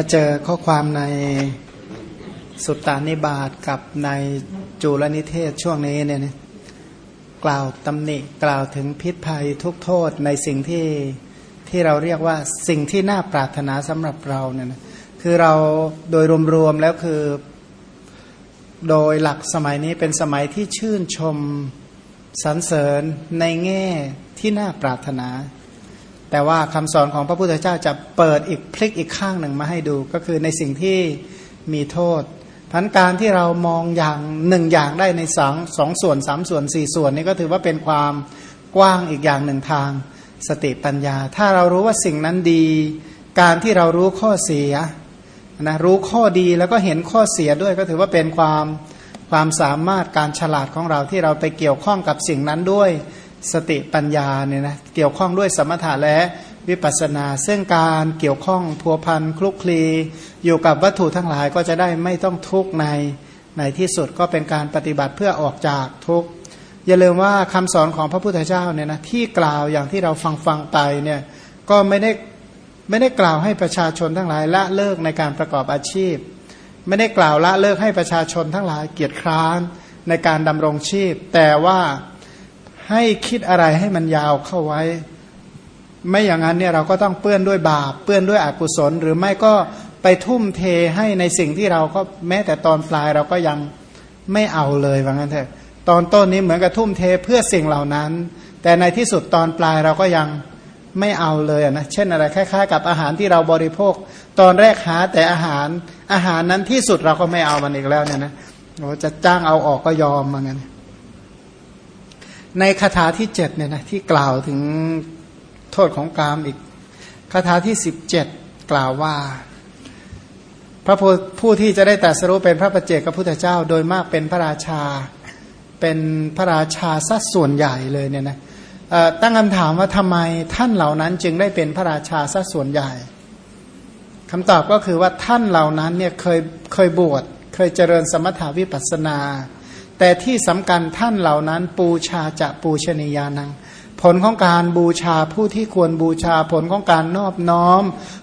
มาเจอข้อความในสุตตานิบาตกับในจุลนิเทศช่วงนี้เนี่ยกล่าวตำหนิกล่าวถึงพิษภัยทุกโทษในสิ่งที่ที่เราเรียกว่าสิ่งที่น่าปรารถนาสำหรับเราเนี่ยนะคือเราโดยรวมๆแล้วคือโดยหลักสมัยนี้เป็นสมัยที่ชื่นชมสรรเสริญในแง่ที่น่าปรารถนา แต่ว่าคำสอนของพระพุทธเจ้าจะเปิดอีกพลิกอีกข้างหนึ่งมาให้ดู ก็คือในสิ่งที่มีโทษพันการที่เรามองอย่างหนึ่งอย่างได้ในสองสองส่วนสามส่วนสี่ส่วนนี้ก็ถือว่าเป็นความกว้างอีกอย่างหนึ่งทาง สติปัญญา ถ้าเรารู้ว่าสิ่งนั้นดี การที่เรารู้ข้อเสียนะรู้ข้อดีแล้วก็เห็นข้อเสียด้วยก็ถือว่าเป็นความความสามารถการฉลาดของเราที่เราไปเกี่ยวข้องกับสิ่งนั้นด้วย สติปัญญาเนี่ยนะเกี่ยวข้องด้วยสมถะและวิปัสนา ซึ่งการเกี่ยวข้องพัวพันคลุกคลีอยู่กับวัตถุทั้งหลายก็จะได้ไม่ต้องทุกข์ในในที่สุดก็เป็นการปฏิบัติเพื่อออกจากทุกข์อย่าลืมว่าคำสอนของพระพุทธเจ้าเนี่ยนะที่กล่าวอย่างที่เราฟังฟังไปเนี่ยก็ไม่ได้ไม่ได้กล่าวให้ประชาชนทั้งหลายละเลิกในการประกอบอาชีพ ไม่ได้กล่าวละเลิกให้ประชาชนทั้งหลายเกียรติคร้านในการดำรงชีพ แต่ว่า ให้คิดอะไรให้มันยาวเข้าไว้ ไม่อย่างนั้นเนี่ยเราก็ต้องเปื้อนด้วยบาป เปื้อนด้วยอกุศล หรือไม่ก็ไปทุ่มเทให้ในสิ่งที่เราก็แม้แต่ตอนปลายเราก็ยังไม่เอาเลยว่างั้นเถอะตอนต้นนี้เหมือนกับทุ่มเทเพื่อสิ่งเหล่านั้น แต่ในที่สุดตอนปลายเราก็ยังไม่เอาเลยนะเช่นอะไรคล้ายๆ กับอาหารที่เราบริโภค ตอนแรกหาแต่อาหารอาหารนั้นที่สุดเราก็ไม่เอามันอีกแล้วเนี่ยนะโอ้จะจ้างเอาออกก็ยอมมางั้น ในคาถาที่เจ็ดเนี่ยนะที่กล่าวถึงโทษของกามอีกคาถาที่สิบเจ็ดกล่าวว่า พระผู้ที่จะได้แต่สรู้เป็นพระประเจกพระพุทธเจ้า โดยมากเป็นพระราชาเป็นพระราชาสัดส่วนใหญ่เลยเนี่ยนะตั้งคำถามว่าทำไมท่านเหล่านั้นจึงได้เป็นพระราชาสัดส่วนใหญ่คำตอบก็คือว่าท่านเหล่านั้นเนี่ยเคยเคยบวชเคยเจริญสมถาวิปัสนา แต่ที่สำคัญท่านเหล่านั้นปูชาจะปูชนียานัง ผลของการบูชาผู้ที่ควรบูชาผลของการนอบน้อม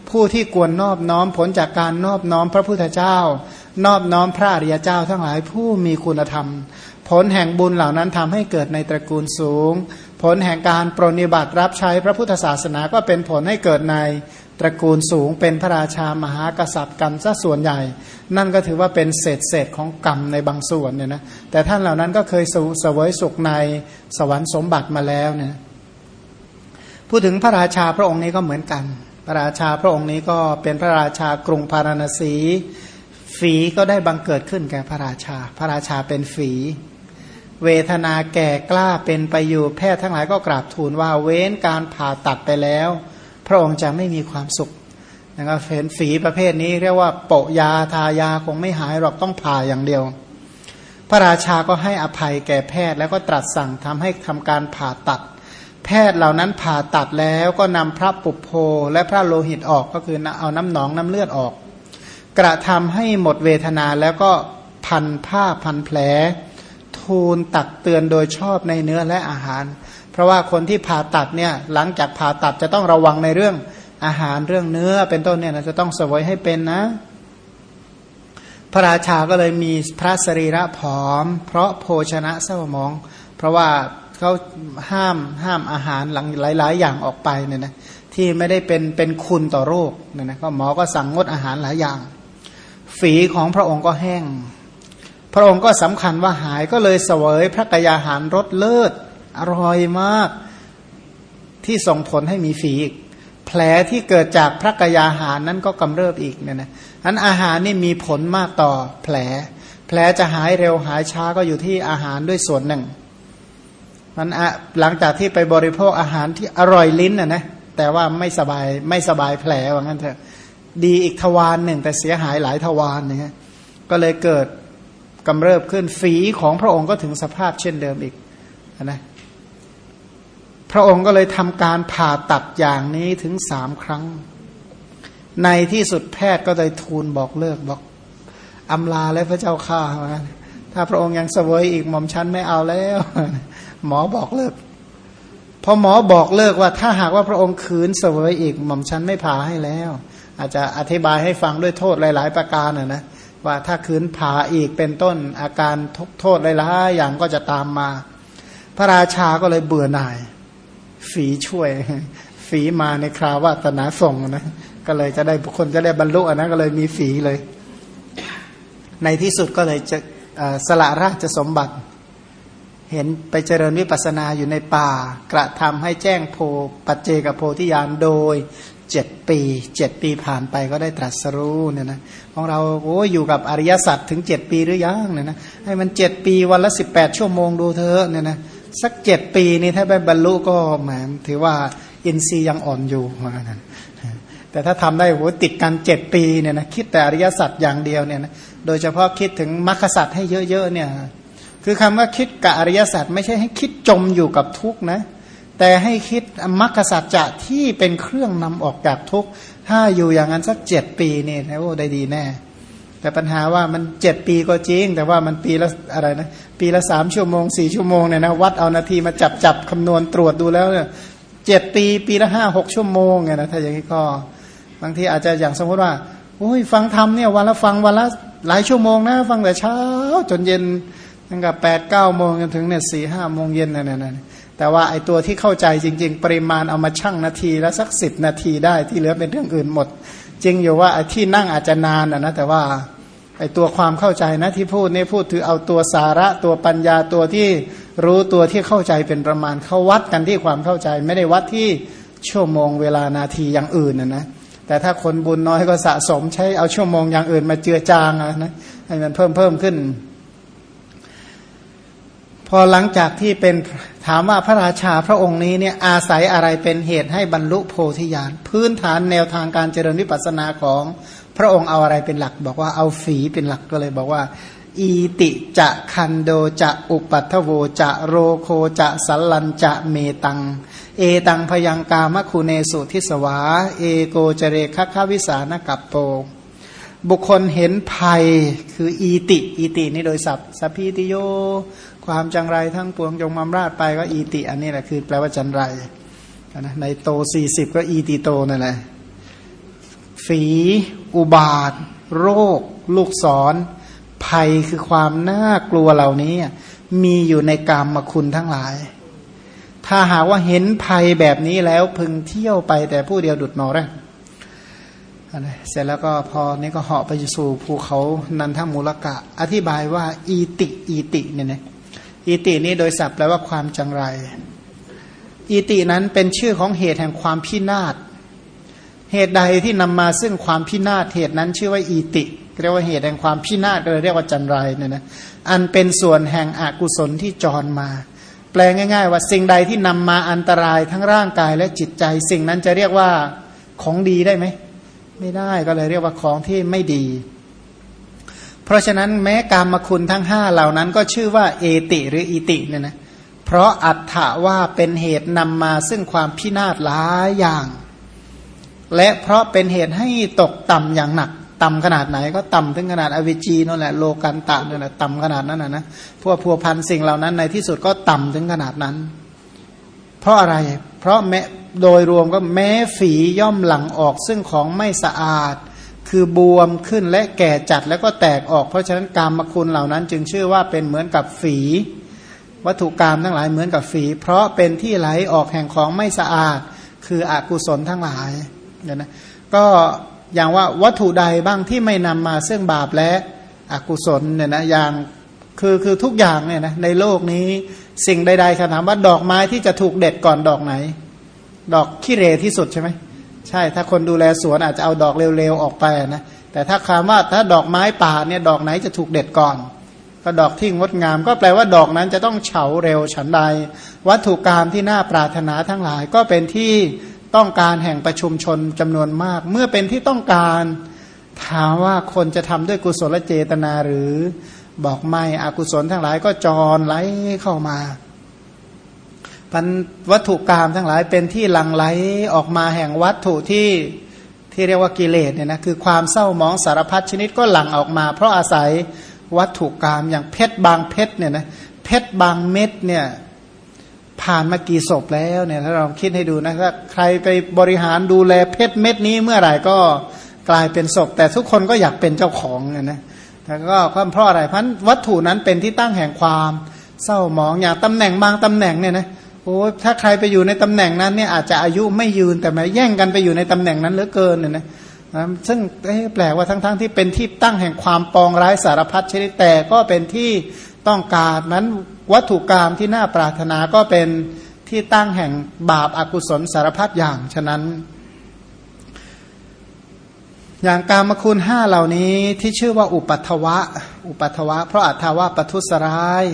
ผู้ที่ควรนอบน้อม ผลจากการนอบน้อมพระพุทธเจ้า นอบน้อมพระอริยเจ้าทั้งหลายผู้มีคุณธรรม ผลแห่งบุญเหล่านั้นทำให้เกิดในตระกูลสูง ผลแห่งการปรนิบัติรับใช้พระพุทธศาสนาก็เป็นผลให้เกิดใน ตระกูลสูงเป็นพระราชามหากษัตริย์กันซะส่วนใหญ่ นั่นก็ถือว่าเป็นเศษเศษของกรรมในบางส่วนเนี่ยนะแต่ท่านเหล่านั้นก็เคยสเสวยสุขในสวรรค์สมบัติมาแล้วเนี่ยพูดถึงพระราชาพระองค์นี้ก็เหมือนกัน พระราชาพระองค์นี้ก็เป็นพระราชากรุงพาราณสี ฝีก็ได้บังเกิดขึ้นแก่พระราชา พระราชาเป็นฝี เวทนาแก่กล้าเป็นไปอยู่แพทย์ทั้งหลายก็กราบทูลว่าเว้นการผ่าตัดไปแล้ว พระองค์จะไม่มีความสุขนะครับเห็นฝีประเภทนี้เรียกว่าโปะยาทายาคงไม่หายหรอกต้องผ่าอย่างเดียว พระราชาก็ให้อภัยแก่แพทย์แล้วก็ตรัสสั่งทำให้ทำการผ่าตัด แพทย์เหล่านั้นผ่าตัดแล้วก็นำพระปุโพและพระโลหิตออกก็คือเอาน้ำหนองน้ำเลือดออก กระทำให้หมดเวทนาแล้วก็พันผ้าพันแผล ทูลตักเตือนโดยชอบในเนื้อและอาหาร เพราะว่าคนที่ผ่าตัดเนี่ยหลังจากผ่าตัดจะต้องระวังในเรื่องอาหารเรื่องเนื้อเป็นต้นเนี่ยนะจะต้องสวยให้เป็นนะ พระราชาก็เลยมีพระสรีระผอม เพราะโภชนะเศร้ามอง เพราะว่าเขาห้ามห้ามอาหารหลังหลาย ๆ อย่างออกไปเนี่ยนะที่ไม่ได้เป็นเป็นคุณต่อโรคเนี่ยนะก็หมอก็สั่งงดอาหารหลายอย่าง ฝีของพระองค์ก็แห้ง พระองค์ก็สำคัญว่าหายก็เลยเสวยพระกยาหารรสเลิศ อร่อยมาก ที่ส่งผลให้มีฝีอีก แผลที่เกิดจากพระกยาหารนั้นก็กำเริบอีกเนี่ยนะอันอาหารนี่มีผลมากต่อแผล แผลจะหายเร็วหายช้าก็อยู่ที่อาหารด้วยส่วนหนึ่งมันหลังจากที่ไปบริโภคอาหารที่อร่อยลิ้นนะนะแต่ว่าไม่สบายไม่สบายแผลว่างั้นเถอะดีอีกทวารหนึ่ง แต่เสียหายหลายทวารนี่ยก็เลยเกิดกำเริบขึ้นฝีของพระองค์ก็ถึงสภาพเช่นเดิมอีกนะ พระองค์ก็เลยทำการผ่าตัดอย่างนี้ถึงสามครั้ง ในที่สุดแพทย์ก็เลยทูลบอกเลิกบอกอำลาและพระเจ้าข้าถ้าพระองค์ยังเสวยอีกหม่อมชั้นไม่เอาแล้ว หมอบอกเลิกพอหมอบอกเลิกว่าถ้าหากว่าพระองค์คืนเสวยอีกหม่อมฉันไม่ผ่าให้แล้ว อาจจะอธิบายให้ฟังด้วยโทษหลาย ๆ ประการนะนะว่าถ้าคืนผ่าอีกเป็นต้นอาการทุกโทษหลายๆอย่างก็จะตามมา พระราชาก็เลยเบื่อหน่าย ฝีช่วย ฝีมาในคราวาตนาส่งนะก็เลยจะได้บุคคลจะได้บรรลุนะก็เลยมีฝีเลย ในที่สุดก็เลยจะสละราชสมบัติ เห็นไปเจริญวิปัสนาอยู่ในป่า กระทำให้แจ้งโพปัจเจกโพธิญาณโดยเจ็ดปีเจ็ดปีผ่านไปก็ได้ตรัสรู้เนี่ยนะของเราโอ้อยู่กับอริยสัจถึงเจ็ดปีหรือยังเนี่ยนะให้มันเจ็ดปีวันละสิบแปดชั่วโมงดูเธอเนี่ยนะ สักเจ็ดปีนี่ถ้าไปบรรลุก็แหมถือว่าอินทรีย์ยังอ่อนอยู่ว่านั้นแต่ถ้าทำได้โหติดกันเจ็ดปีเนี่ยนะคิดแต่อริยสัจอย่างเดียวเนี่ยนะโดยเฉพาะคิดถึงมรรคสัจให้เยอะๆเนี่ยคือคำว่าคิดกับอริยสัจไม่ใช่ให้คิดจมอยู่กับทุกนะ แต่ให้คิดมรรคสัจจะที่เป็นเครื่องนำออกจากทุกถ้าอยู่อย่างนั้นสักเจ็ดปีเนี่ยโอ้ได้ดีแน่ แต่ปัญหาว่ามันเจ็ดปีก็จริง แต่ว่ามันปีละอะไรนะปีละสามชั่วโมงสี่ชั่วโมงเนี่ยนะวัดเอานาทีมาจับจับคำนวณตรวจดูแล้วเนี่ยเจ็ดปีปีละห้าหกชั่วโมงเนี่ยนะถ้าอย่างนี้ก็บางทีอาจจะอย่างสมมติว่าโอ้ยฟังธรรมเนี่ยวันละฟังวันละหลายชั่วโมงนะฟังแต่เช้าจนเย็นตั้งแต่แปดเก้าโมงจนถึงเนี่ยสี่ห้าโมงเย็นนั่นนั่นแต่ว่าไอตัวที่เข้าใจจริง ๆ ปริมาณเอามาชั่งนาทีแล้วสักสิบนาทีได้ที่เหลือเป็นเรื่องอื่นหมด จริงอยู่ว่าไอที่นั่งอาจจะนานนะแต่ว่า ไอตัวความเข้าใจนะที่พูดเนี่ยพูดถือเอาตัวสาระตัวปัญญาตัวที่รู้ตัวที่เข้าใจเป็นประมาณเขาวัดกันที่ความเข้าใจ ไม่ได้วัดที่ชั่วโมงเวลานาทีอย่างอื่นนะนะแต่ถ้าคนบุญน้อยก็สะสมใช้เอาชั่วโมงอย่างอื่นมาเจือจางนะให้มันเพิ่มเพิ่มขึ้น พอหลังจากที่เป็นถามว่าพระราชาพระองค์นี้เนี่ยอาศัยอะไรเป็นเหตุให้บรรลุโพธิญาณพื้นฐานแนวทางการเจริญวิปัสสนาของ พระองค์เอาอะไรเป็นหลัก บอกว่าเอาฝีเป็นหลักก็เลยบอกว่า อีติจะคันโดจะอุปัทโวจะโรโคจะสัลลันจะเมตัง เอตังพยังกามคุเนสุทิสวา เอโกเจเรคัควิสานกับโป บุคคลเห็นภัยคืออีติอีตินี่โดยศัพท์สพีติโย ความจังไรทั้งปวงจงมำราดไปก็อีติ อันนี้แหละคือแปลว่าจันไรนะในโตสี่สิบก็อีติโตนั่นแหละ ฝีอุบาท โรค ลูกศร ภัยคือความน่ากลัวเหล่านี้ มีอยู่ในกรรมคุณทั้งหลาย ถ้าหากว่าเห็นภัยแบบนี้แล้วพึงเที่ยวไปแต่ผู้เดียวดุดนอแรกเสร็จแล้วก็พอนี้ก็เหาะไปสู่ภูเขานันทมูลกะ อธิบายว่า อีติอีติเนี่ยนะอีตินี้โดยศัพท์แปลว่าความจังไร อีตินั้นเป็นชื่อของเหตุแห่งความพินาศ เหตุใดที่นำมาซึ่งความพินาศเหตุนั้นชื่อว่าอีติเรียกว่าเหตุแห่งความพินาศเลยเรียกว่าจันไรเนี่ยนะอันเป็นส่วนแห่งอกุศลที่จรมา แปลง่าย ๆ ว่าสิ่งใดที่นำมาอันตรายทั้งร่างกายและจิตใจ สิ่งนั้นจะเรียกว่าของดีได้ไหมไม่ได้ก็เลยเรียกว่าของที่ไม่ดี เพราะฉะนั้นแม้กรรมคุณทั้งห้าเหล่านั้นก็ชื่อว่าเอติหรืออิติเนี่ยนะเพราะอัตถะว่าเป็นเหตุนำมาซึ่งความพินาศหลายอย่าง และเพราะเป็นเหตุให้ตกต่ำอย่างหนัก ต่ำขนาดไหนก็ต่ำถึงขนาดอวิจีนั่นแหละโลกันตะนั่นแหละต่ำขนาดนั้นนะนะพวกพัวพันสิ่งเหล่านั้นในที่สุดก็ต่ำถึงขนาดนั้น เพราะอะไร เพราะแม้โดยรวมก็แม้ฝีย่อมหลังออกซึ่งของไม่สะอาด คือบวมขึ้นและแก่จัดแล้วก็แตกออก เพราะฉะนั้นกรรมคุณเหล่านั้น จึงชื่อว่าเป็นเหมือนกับฝี วัตถุกรรมทั้งหลายเหมือนกับฝี เพราะเป็นที่ไหลออกแห่งของไม่สะอาด คืออกุศลทั้งหลาย เนี่ยนะก็อย่างว่าวัตถุใดบ้างที่ไม่นำมาซึ่งบาปและอกุศลเนี่ยนะอย่างคือคือทุกอย่างเนี่ยนะในโลกนี้สิ่งใดๆคำถามว่าดอกไม้ที่จะถูกเด็ดก่อนดอกไหน ดอกขี้เรที่สุดใช่ไหมใช่ถ้าคนดูแลสวนอาจจะเอาดอกเร็วๆออกไปนะแต่ถ้าคำว่าถ้าดอกไม้ป่าเนี่ยดอกไหนจะถูกเด็ดก่อน ก็ดอกที่งดงาม ก็แปลว่าดอกนั้นจะต้องเฉาเร็วฉันใด วัตถุกรรมที่น่าปรารถนาทั้งหลายก็เป็นที่ ต้องการแห่งประชุมชนจำนวนมาก เมื่อเป็นที่ต้องการถามว่าคนจะทำด้วยกุศลเจตนาหรือบอกไม่อกุศลทั้งหลายก็จรไหลเข้ามาพันวัตถุกรรมทั้งหลายเป็นที่หลังไหลออกมาแห่งวัตถุที่ที่เรียกว่ากิเลสเนี่ยนะคือความเศร้ามองสารพัดชนิดก็หลั่งออกมา เพราะอาศัยวัตถุกรรมอย่างเพชรบางเพชรเนี่ยนะเพชรบางเม็ดเนี่ย ผ่านมากี่ศพแล้วเนี่ยถ้าเราคิดให้ดูนะถ้าใครไปบริหารดูแลเพชรเม็ดนี้เมื่อไหร่ก็กลายเป็นศพ แต่ทุกคนก็อยากเป็นเจ้าของนะนะแต่ก็ความเพราะอะไรเพราะวัตถุนั้นเป็นที่ตั้งแห่งความเศร้าหมองอย่างตำแหน่งบางตำแหน่งเนี่ยนะโอ้ถ้าใครไปอยู่ในตำแหน่งนั้นเนี่ยอาจจะอายุไม่ยืนแต่มาแย่งกันไปอยู่ในตำแหน่งนั้นเหลือเกินเนี่ยนะซึ่งแปลกว่าทั้งๆทที่เป็นที่ตั้งแห่งความปองร้ายสารพัดชนิดแต่ก็เป็นที่ต้องการนั้น วัตถุกรรมที่น่าปรารถนาก็เป็นที่ตั้งแห่งบาปอากุศลสารพัดอย่างฉะนั้น อย่างการมคุณห้าเหล่านี้ที่ชื่อว่าอุปัทวะ อุปัทวะ เพราะอัตวะปทุสร้าย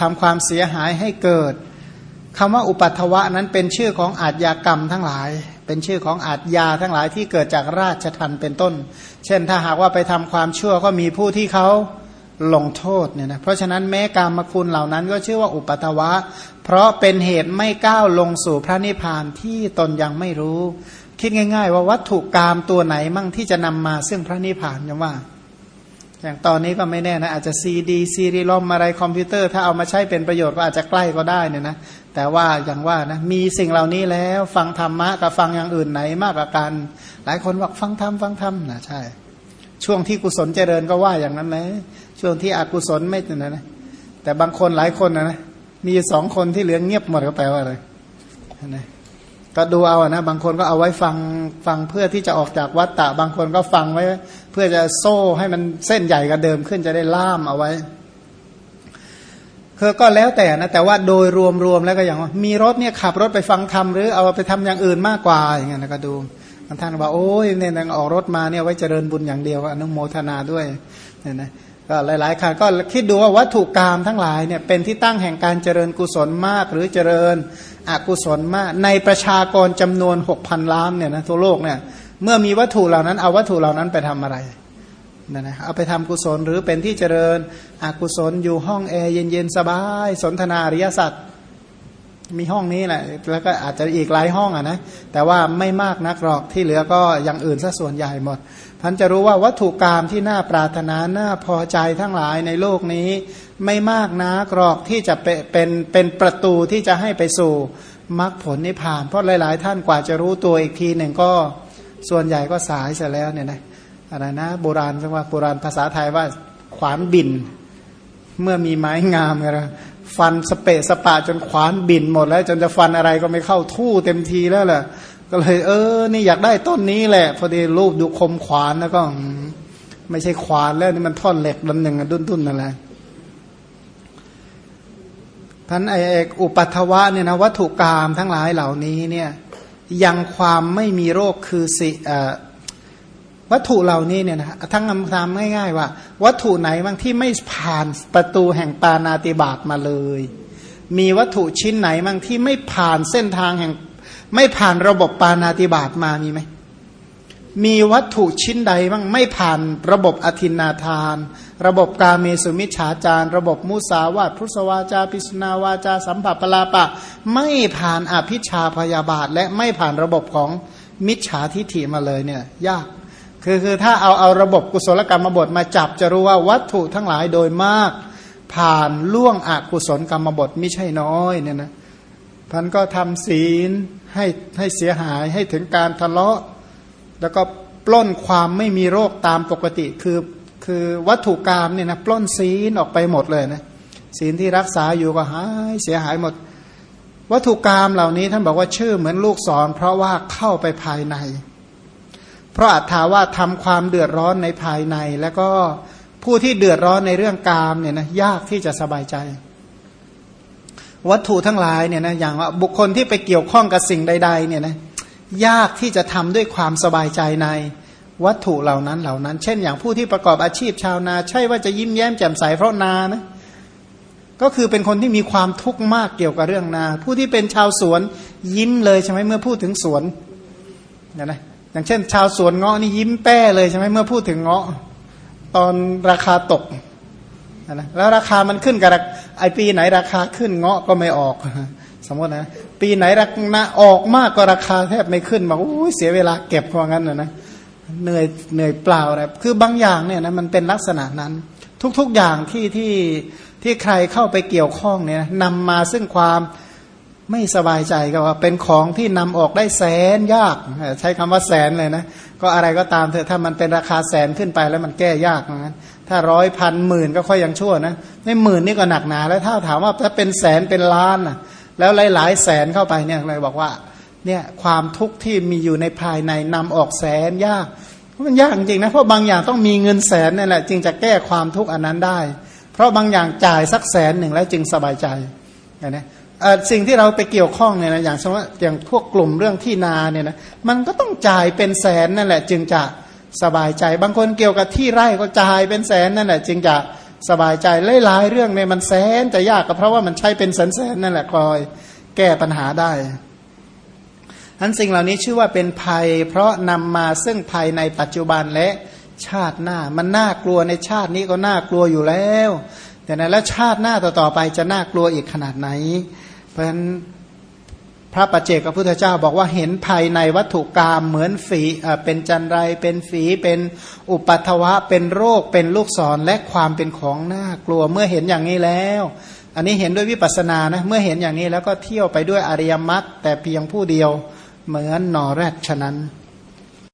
ทำความเสียหายให้เกิดคำว่าอุปัทวะนั้นเป็นชื่อของอาทยากรรมทั้งหลาย เป็นชื่อของอาชญาทั้งหลายที่เกิดจากราชทัณฑ์เป็นต้น เช่นถ้าหากว่าไปทำความชั่วก็มีผู้ที่เขา ลงโทษเนี่ยนะเพราะฉะนั้นแม้กามคุณเหล่านั้นก็ชื่อว่าอุปัททวะ เพราะเป็นเหตุไม่ก้าวลงสู่พระนิพพานที่ตนยังไม่รู้ คิดง่าย ๆ ว่าวัตถุกามตัวไหนมั่งที่จะนำมาซึ่งพระนิพพานยังว่า อย่างตอนนี้ก็ไม่แน่นะอาจจะ CD CD-ROM อะไรคอมพิวเตอร์ถ้าเอามาใช้เป็นประโยชน์ก็อาจจะใกล้ก็ได้เนี่ยนะแต่ว่าอย่างว่านะมีสิ่งเหล่านี้แล้วฟังธรรมะกับฟังอย่างอื่นไหนมากกว่ากัน หลายคนบอกฟังธรรมฟังธรรมนะใช่ ช่วงที่กุศลเจริญก็ว่าอย่างนั้นนะ ช่วงที่อกุศลไม่นะนะแต่บางคนหลายคนนะนะมีสองคนที่เหลือเงียบหมดก็แปลว่าอะไรนะก็ดูเอาอะนะบางคนก็เอาไว้ฟังฟังเพื่อที่จะออกจากวัฏฏะบางคนก็ฟังไว้ เพื่อจะโซ่ให้มันเส้นใหญ่กับเดิมขึ้นจะได้ล่ามเอาไว้คือก็แล้วแต่นะแต่ว่าโดยรวมๆแล้วก็อย่างว่ามีรถเนี่ยขับรถไปฟังธรรมหรือเอาไปทำอย่างอื่นมากกว่าอย่างเงี้ยนะก็ดูบางท่านบอกโอ้ยเนี่ยนางออกรถมาเนี่ยไว้เจริญบุญอย่างเดียวอนุโมทนาด้วยเนี่ยนะ ก็หลายๆครั้งก็คิดดูว่าวัตถุกรรมทั้งหลายเนี่ยเป็นที่ตั้งแห่งการเจริญกุศลมาก หรือเจริญอกุศลมาก ในประชากรจำนวนหกพันล้านเนี่ยนะทั่วโลกเนี่ยเมื่อมีวัตถุเหล่านั้นเอาวัตถุเหล่านั้นไปทำอะไรนะนะเอาไปทำกุศลหรือเป็นที่เจริญอกุศลอยู่ห้องแอร์เย็นๆสบาย สนทนาอริยสัจ มีห้องนี้แหละแล้วก็อาจจะอีกหลายห้องอะนะแต่ว่าไม่มากนักหรอกที่เหลือก็อย่างอื่นซะส่วนใหญ่หมดท่านจะรู้ว่าวัตถุกรรมที่น่าปรารถนาน่าพอใจทั้งหลายในโลกนี้ ไม่มากนักหรอกที่จะเป็นเป็นประตูที่จะให้ไปสู่มรรคผลนิพพาน เพราะหลาย ๆ ท่านกว่าจะรู้ตัวอีกทีหนึ่งก็ส่วนใหญ่ก็สายเสียแล้วเนี่ยนะอะไรนะโบราณเรียกว่าโบราณภาษาไทยว่าขวานบิน เมื่อมีไม้งามอะไร ฟันสเปะสปะจนขวานบินหมดแล้ว จนจะฟันอะไรก็ไม่เข้าทู่เต็มทีแล้วแหละก็เลย เออ นี่อยากได้ต้นนี้แหละ พอดีรูปดูคมขวานแล้วก็ ไม่ใช่ขวานแล้วนี่มันท่อนเหล็กลำหนึ่งดุนดุนนั่นแหละท่านไอเอกอุปัทวะเนี่ยนะวัตถุกรรมทั้งหลายเหล่านี้เนี่ย ยังความไม่มีโรคคือสิ วัตถุเหล่านี้เนี่ยนะทั้งคำถามง่าย ๆ ว่า วัตถุไหนบางที่ไม่ผ่านประตูแห่งปานาติบาตมาเลย มีวัตถุชิ้นไหนบางที่ไม่ผ่านเส้นทางแห่ง ไม่ผ่านระบบปานาติบาตมามีไหมมีวัตถุชิ้นใดบ้างไม่ผ่านระบบอธินาทาน ระบบกาเมสุมิชฌาจารระบบมุสาวาทพุทธวาจาปิสนาวาจาสัมผัสปลาปะ ไม่ผ่านอภิชาพยาบาท และไม่ผ่านระบบของมิจฉาทิฐิมาเลยเนี่ย ยาก คือคือถ้าเอาเอาระบบกุศลกรรมบทมาจับจะรู้ว่าวัตถุทั้งหลายโดยมาก ผ่านล่วงอกุศลกรรมบทไม่ใช่น้อยเนี่ยนะท่านก็ทำศีลให้ให้เสียหายให้ถึงการทะเลาะ แล้วก็ปล้นความไม่มีโรคตามปกติ คือคือวัตถุกรรมเนี่ยนะปล้นศีลออกไปหมดเลยนะศีลที่รักษาอยู่ก็หายเสียหายหมด วัตถุกรรมเหล่านี้ท่านบอกว่าชื่อเหมือนลูกศรเพราะว่าเข้าไปภายใน เพราะอัตถาว่าทำความเดือดร้อนในภายใน แล้วก็ผู้ที่เดือดร้อนในเรื่องกามเนี่ยนะยากที่จะสบายใจ วัตถุทั้งหลายเนี่ยนะอย่างว่าบุคคลที่ไปเกี่ยวข้องกับสิ่งใด ๆ เนี่ยนะยากที่จะทำด้วยความสบายใจในวัตถุเหล่านั้นเหล่านั้น เช่น อย่างผู้ที่ประกอบอาชีพชาวนา ใช่ว่าจะยิ้มแย้มแจ่มใสเพราะนานะก็คือเป็นคนที่มีความทุกข์มากเกี่ยวกับเรื่องนา ผู้ที่เป็นชาวสวนยิ้มเลยใช่ไหมเมื่อพูดถึงสวนเนี่ยนะ อย่างเช่น ชาวสวนเงาะนี่ยิ้มแป้เลยใช่ไหมเมื่อพูดถึงเงาะตอนราคาตกนะแล้วราคามันขึ้นกับไอปีไหนราคาขึ้นเงาะก็ไม่ออก สมมตินะ ปีไหนราคาออกมากก็ราคาแทบไม่ขึ้นบอกโอ้ยเสียเวลาเก็บเพราะงั้นนะนะเหนื่อยเหนื่อยเปล่านะคือบางอย่างเนี่ยนะมันเป็นลักษณะนั้น ทุกๆอย่างที่ที่ที่ใครเข้าไปเกี่ยวข้องเนี่ยนำมาซึ่งความ ไม่สบายใจก็ว่าเป็นของที่นำออกได้แสนยาก ใช้คำว่าแสนเลยนะ ก็อะไรก็ตามเถอะถ้ามันเป็นราคาแสนขึ้นไปแล้วมันแก้ยากนะถ้าร้อยพันหมื่นก็ค่อยยังชั่วนะในหมื่นนี่ก็หนักหนาแล้วถ้าถามว่าถ้าเป็นแสนเป็นล้านอะแล้วหลาย ๆ แสนเข้าไปเนี่ยเลยบอกว่าเนี่ยความทุกข์ที่มีอยู่ในภายในนำออกแสนยากมันยากจริงนะเพราะบางอย่างต้องมีเงินแสนนั่แหละ จึงจะแก้ความทุกข์อันนั้นได้ เพราะบางอย่างจ่ายสักแสนหนึ่งแล้วจึงสบายใจนะ สิ่งที่เราไปเกี่ยวข้องเนี่ยนะอย่างเช่นว่าอย่างพวกกลุ่มเรื่องที่นาเนี่ยนะมันก็ต้องจ่ายเป็นแสนนั่นแหละ จึงจะสบายใจ บางคนเกี่ยวกับที่ไร่ก็จ่ายเป็นแสนนั่นแหละ จึงจะสบายใจหลายๆเรื่องเนี่ยมันแสนจะยากก็เพราะว่ามันใช้เป็นแสนๆนั่นแหละคอยแก้ปัญหาได้ทั้นสิ่งเหล่านี้ชื่อว่าเป็นภัย เพราะนำมาซึ่งภัยในปัจจุบันและชาติหน้า มันน่ากลัวในชาตินี้ก็น่ากลัวอยู่แล้ว แต่ในแล้วชาติหน้าต่อๆไปจะน่ากลัวอีกขนาดไหน เพราะฉะนั้นพระปัจเจกพระพุทธเจ้าบอกว่าเห็นภายในวัตถุกรรมเหมือนฝีเป็นจันไรเป็นฝีเป็นอุปัตวะ เป็นโรคเป็นลูกศรและความเป็นของน่ากลัวเมื่อเห็นอย่างนี้แล้ว อันนี้เห็นด้วยวิปัสสนานะเมื่อเห็นอย่างนี้แล้วก็เที่ยวไปด้วยอริยมรรคแต่เพียงผู้เดียวเหมือนนอแรดฉะนั้น